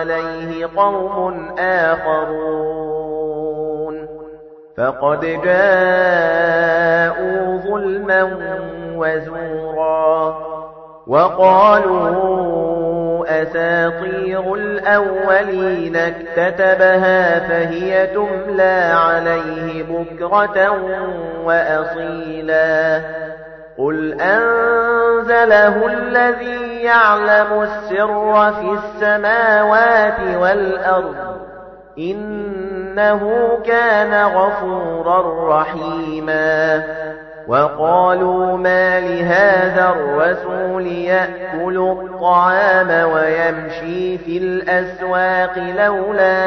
عليه قوم آخرون. فقد جاءوا ظلما وزورا. وقالوا أساطير الأولين اكتتبها فهي تملى عليه بكرة وأصيلا. قل أنزله الذي يعلم السر في السماوات والأرض إنه كان غفورا رحيما وقالوا ما لهذا الرسول يأكل الطعام ويمشي في الأسواق لولا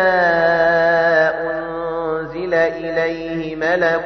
أنزل إليه ملك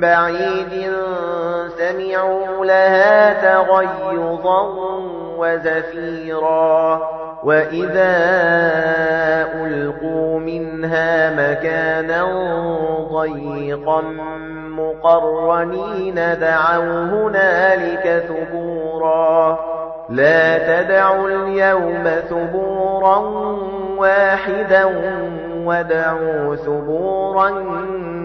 بعيد سمعوا لها تغيظا وزفيرا. وإذا ألقوا منها مكانا ضيقا مقرنين دعوا هنالك ثبورا. لا تدعوا اليوم ثبورا واحدا ودعوا ثبورا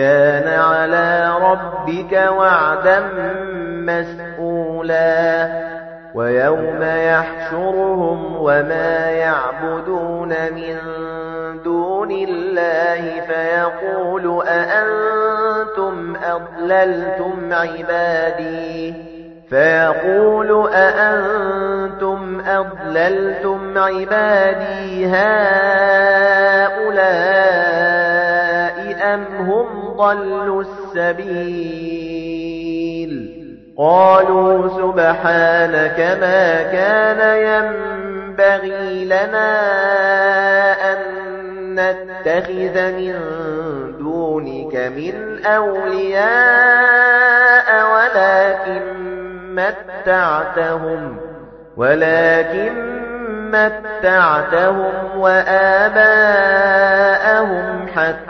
كان على ربك وعدا مسئولا ويوم يحشرهم وما يعبدون من دون الله فيقول أأنتم أضللتم عبادي فيقول أأنتم أضللتم عبادي هؤلاء أَمْ هُمْ ضَلُّوا السَّبِيلَ. قَالُوا سُبْحَانَكَ مَا كَانَ يَنبَغِي لَنَا أَن نَّتَّخِذَ مِن دُونِكَ مِنْ أَوْلِيَاءَ وَلَكِن مَّتَّعْتَهُمْ وَلَكِن مَتَّعْتَهُمْ وَآبَاءَهُمْ حَتَّى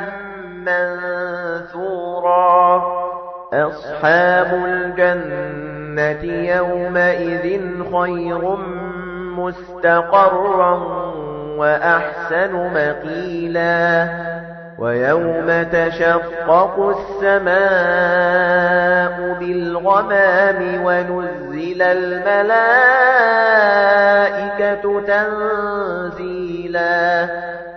أَصْحَابُ الْجَنَّةِ يَوْمَئِذٍ خَيْرٌ مُّسْتَقَرًّا وَأَحْسَنُ مَقِيلًا وَيَوْمَ تَشَقَّقُ السَّمَاءُ بِالْغَمَامِ وَنُزِّلَ الْمَلَائِكَةُ تَنزِيلًا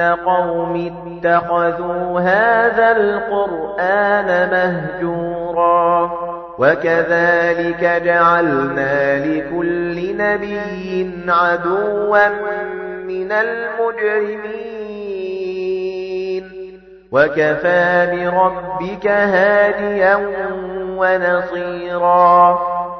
قَوْمِي اتَّخَذُوا هَذَا الْقُرْآنَ مَهْجُورًا وَكَذَلِكَ جَعَلْنَا لِكُلِّ نَبِيٍّ عَدُوًّا مِنَ الْمُجْرِمِينَ وَكَفَى بِرَبِّكَ هَادِيًا وَنَصِيرًا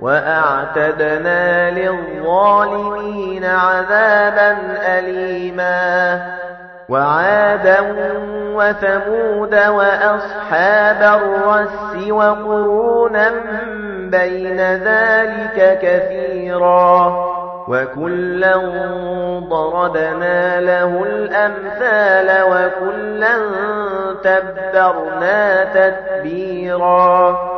وأعتدنا للظالمين عذابا أليما. وعادا وثمود وأصحاب الرس وقرونا بين ذلك كثيرا. وكلا ضربنا له الأمثال وكلا تبرنا تتبيرا.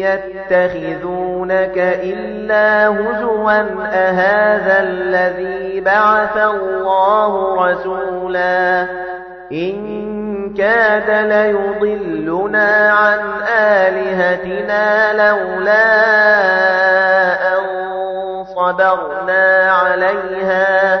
يتخذونك إلا هزوا أهذا الذي بعث الله رسولا إن كاد ليضلنا عن آلهتنا لولا أن صبرنا عليها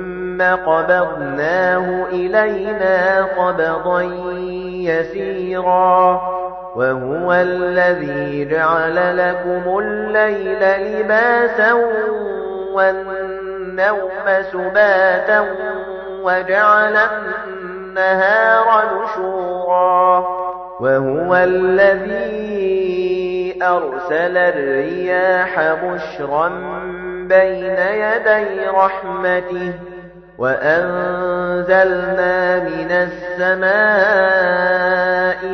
قبضناه إلينا قبضا يسيرا. وهو الذي جعل لكم الليل لباسا والنوم سباتا وجعل النهار نشورا. وهو الذي أرسل الرياح بشرا بين يدي رحمته. وأنزلنا من السماء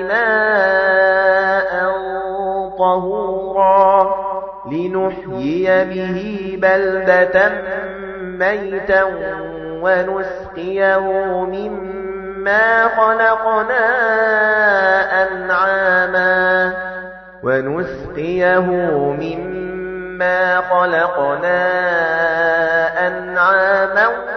ماء طهورا لنحيي به بلدة ميتا ونسقيه مما خلقنا أنعاما ونسقيه مما خلقنا أنعاما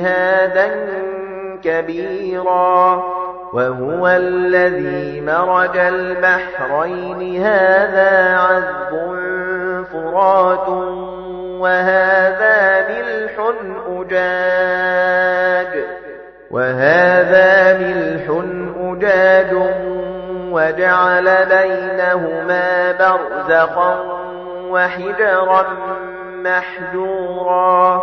جهادا كبيرا وهو الذي مرج البحرين هذا عذب فرات وهذا ملح أجاج وهذا ملح أجاج وجعل بينهما برزقا وحجرا محجورا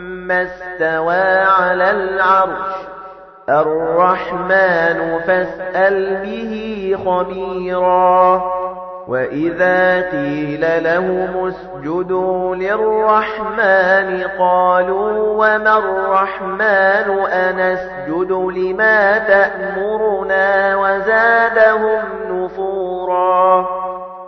استوى على العرش. الرحمن فاسأل به خبيرا. وَإِذَا قِيلَ لَهُمُ اسْجُدُوا لِلرَّحْمَنِ قَالُوا وَمَا الرَّحْمَنُ؟ أَنَسْجُدُ لِمَا تَأْمُرُنَا وَزَادَهُمْ نُفُورًا.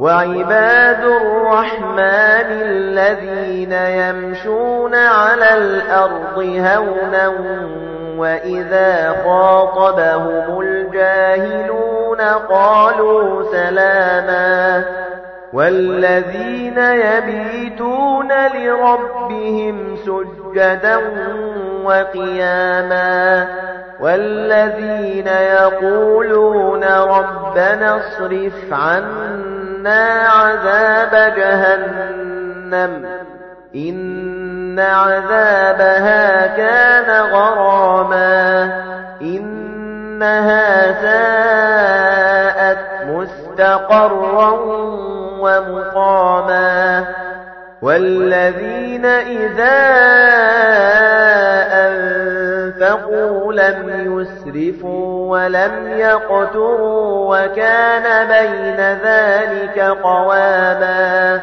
وَعِبَادُ الرَّحْمَنِ الَّذِينَ يَمْشُونَ عَلَى الْأَرْضِ هَوْنًا وَإِذَا خَاطَبَهُمُ الْجَاهِلُونَ قَالُوا سَلَامًا وَالَّذِينَ يَبِيتُونَ لِرَبِّهِمْ سُجَّدًا وَقِيَامًا وَالَّذِينَ يَقُولُونَ رَبَّنَا اصْرِفْ عَنَّا عَذَابَ جَهَنَّمَ إِنَّ عَذَابَهَا كَانَ غَرَامًا إِنَّهَا سَاءَتْ مُسْتَقَرًّا وَمُقَامًا وَالَّذِينَ إِذَا أَنفَقُوا لَمْ يُسْرِفُوا وَلَمْ يَقْتُرُوا وَكَانَ بَيْنَ ذَلِكَ قَوَامًا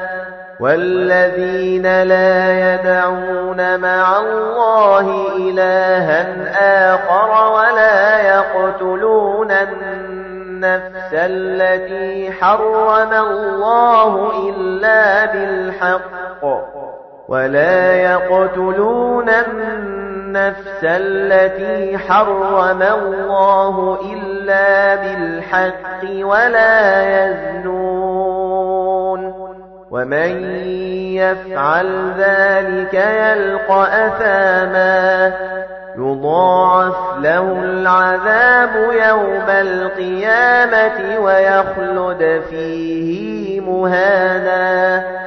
وَالَّذِينَ لَا يَدْعُونَ مَعَ اللَّهِ إِلَٰهًا آخَرَ وَلَا يَقْتُلُونَ النَّفْسَ الَّتِي حَرَّمَ اللَّهُ إِلَّا بِالْحَقِّ وَلَا يَقْتُلُونَ النَّفْسَ الَّتِي حَرَّمَ اللَّهُ إِلَّا بِالْحَقِّ وَلَا يَزْنُونَ. وَمَن يَفْعَلْ ذَلِكَ يَلْقَ أَثَامًا. يُضَاعَفْ لَهُ الْعَذَابُ يَوْمَ الْقِيَامَةِ وَيَخْلُدْ فِيهِ مُهَانًا.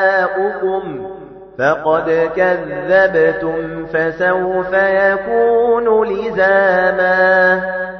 دُعَاؤُكُمْ فَقَدْ كَذَّبْتُمْ فَسَوْفَ يَكُونُ لِزَامًا